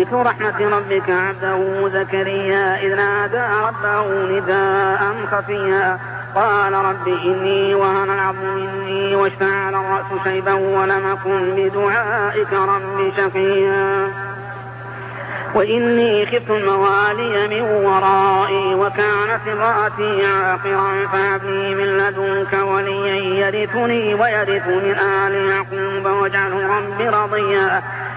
ذكر رحمة ربك عبده زكريا إذ نادى ربه نداء خفيا. قال رب إني وهن العظم مني واشتعل الرأس شيبا ولم أكن بدعائك رب شقيا. وإني خفت الموالي من ورائي وكانت امرأتي عاقرا فهب لي من لدنك وليا يرثني ويرث من آل يعقوب واجعله رب رضيا.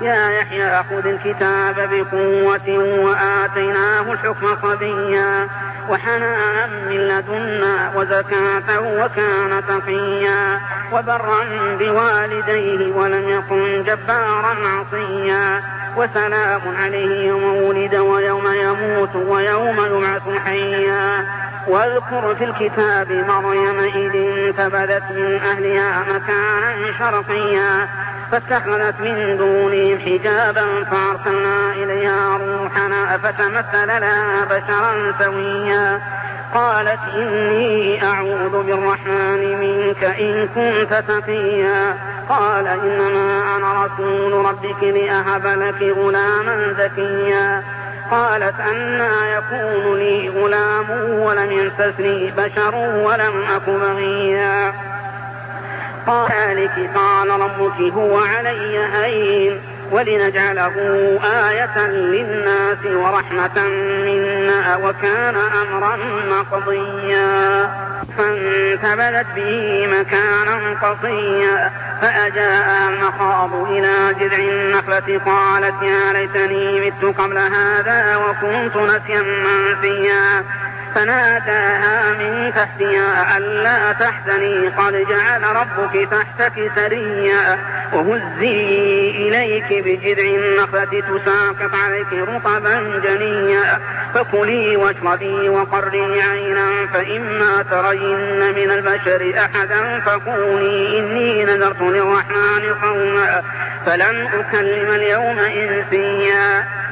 يا يحيى خذ الكتاب بقوة وآتيناه الحكم صبيا وحنانا من لدنا وزكاة وكان تقيا وبرا بوالديه ولم يكن جبارا عصيا وسلام عليه يوم ولد ويوم يموت ويوم يبعث حيا واذكر في الكتاب مريم إذ انتبذت من أهلها مكانا شرقيا فاتخذت من دونهم حجابا فأرسلنا إليها روحنا فتمثل لها بشرا سويا. قالت إني أعوذ بالرحمن منك إن كنت تقيا. قال إنما أنا رسول ربك لأهب لك غلاما زكيا. قالت أنا يكون لي غلام ولم يمسسني بشر ولم أك بغيا. قال لك قال ربك هو علي هين ولنجعله آية للناس ورحمة منا وكان أمرا مقضيا. فانتبذت به مكانا قصيا فأجاء المخاض إلى جذع النخلة قالت يا ليتني مت قبل هذا وكنت نسيا منسيا. فناداها من تحتها ألا تحزني. قد جعل ربك تحتك سريا. وهزي إليك بجذع النخلة تساقط عليك رطبا جنيا. فكلي واشربي وقري عينا فإما ترين من البشر أحدا فقولي إني نذرت للرحمن صوما فلن أكلم اليوم إنسيا.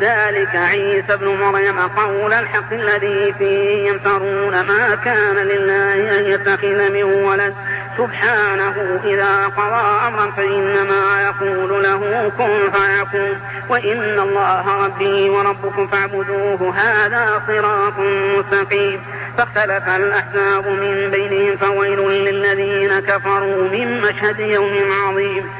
ذلك عيسى ابن مريم قول الحق الذي فيه يمترون ما كان لله أن يتخذ من ولد. سبحانه إذا قضى أمرا فإنما يقول له كن فيكون. وإن الله ربي وربكم فاعبدوه هذا صراط مستقيم. فاختلف الأحزاب من بينهم فويل للذين كفروا من مشهد يوم عظيم.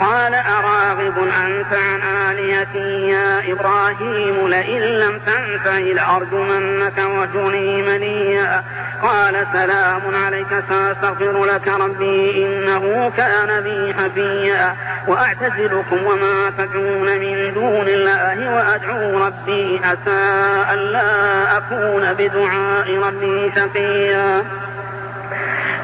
قال أراغب أنت عن آليتي يا إبراهيم لئن لم تنته لأرجمنك وجني مليا قال سلام عليك سأستغفر لك ربي إنه كان بي حفيا. وأعتزلكم وما تدعون من دون الله وأدعو ربي عسى ألا أكون بدعاء ربي شقيا.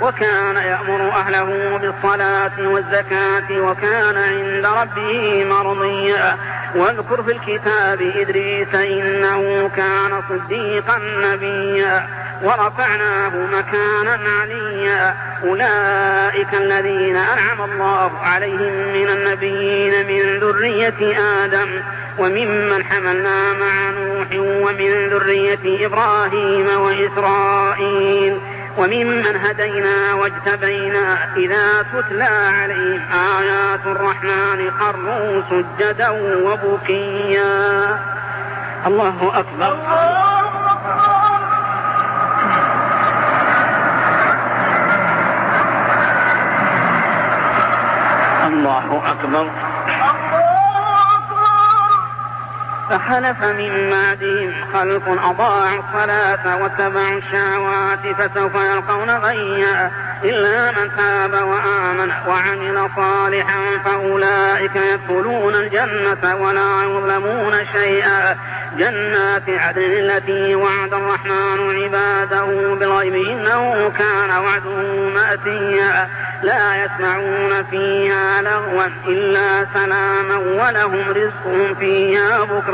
وكان يأمر أهله بالصلاة والزكاة وكان عند ربه مرضيا. واذكر في الكتاب إدريس إنه كان صديقا نبيا. ورفعناه مكانا عليا. أولئك الذين أنعم الله عليهم من النبيين من ذرية آدم. وممن حملنا مع نوح ومن ذرية إبراهيم وإسرائيل. وممن هدينا واجتبينا إذا تتلى عليهم آيات الرحمن خروا سجدا وبكيا. الله أكبر. الله أكبر. فخلف من بعدهم خلق أضاعوا الصلاة واتبعوا الشهوات فسوف يلقون غيا إلا من تاب وآمن وعمل صالحا فأولئك يدخلون الجنة ولا يظلمون شيئا. جنات عدن التي وعد الرحمن عباده بالغيب إنه كان وعده مأتيا. لا يسمعون فيها لغوا إلا سلاما ولهم رزقهم فيها بكرة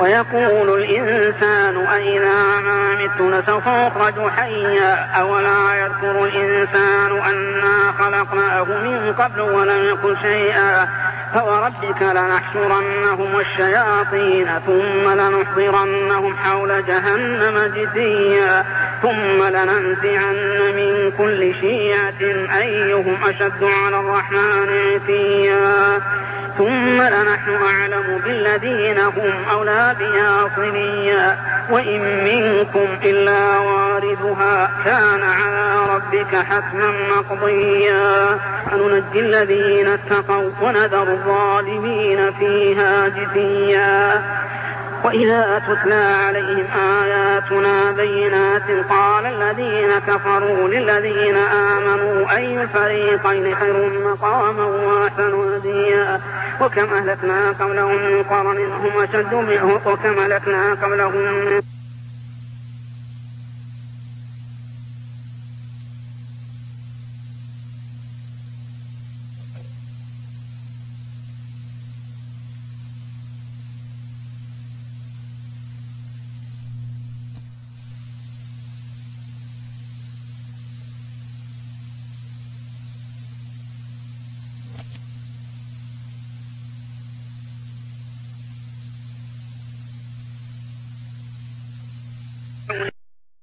ويقول الإنسان أإذا ما مت لسوف حيا أولا يذكر الإنسان أنا خلقناه من قبل ولم يكن شيئا فوربك لنحشرنهم والشياطين ثم لنحضرنهم حول جهنم جثيا ثم لننزعن من كل شيعة أيهم أشد على الرحمن عتيا. ثم لنحن أعلم بالذين هم أولى بها صليا. وإن منكم إلا واردها كان على ربك حتما مقضيا. فننجي الذين اتقوا ونذر الظالمين فيها جثيا. وإذا تتلى عليهم آياتنا بينات قال الذين كفروا للذين آمنوا أي الفريقين خير مقاما وأحسن هديا وكم أهلكنا قبلهم من قرن هم أشد منه وكم أهلكنا قبلهم من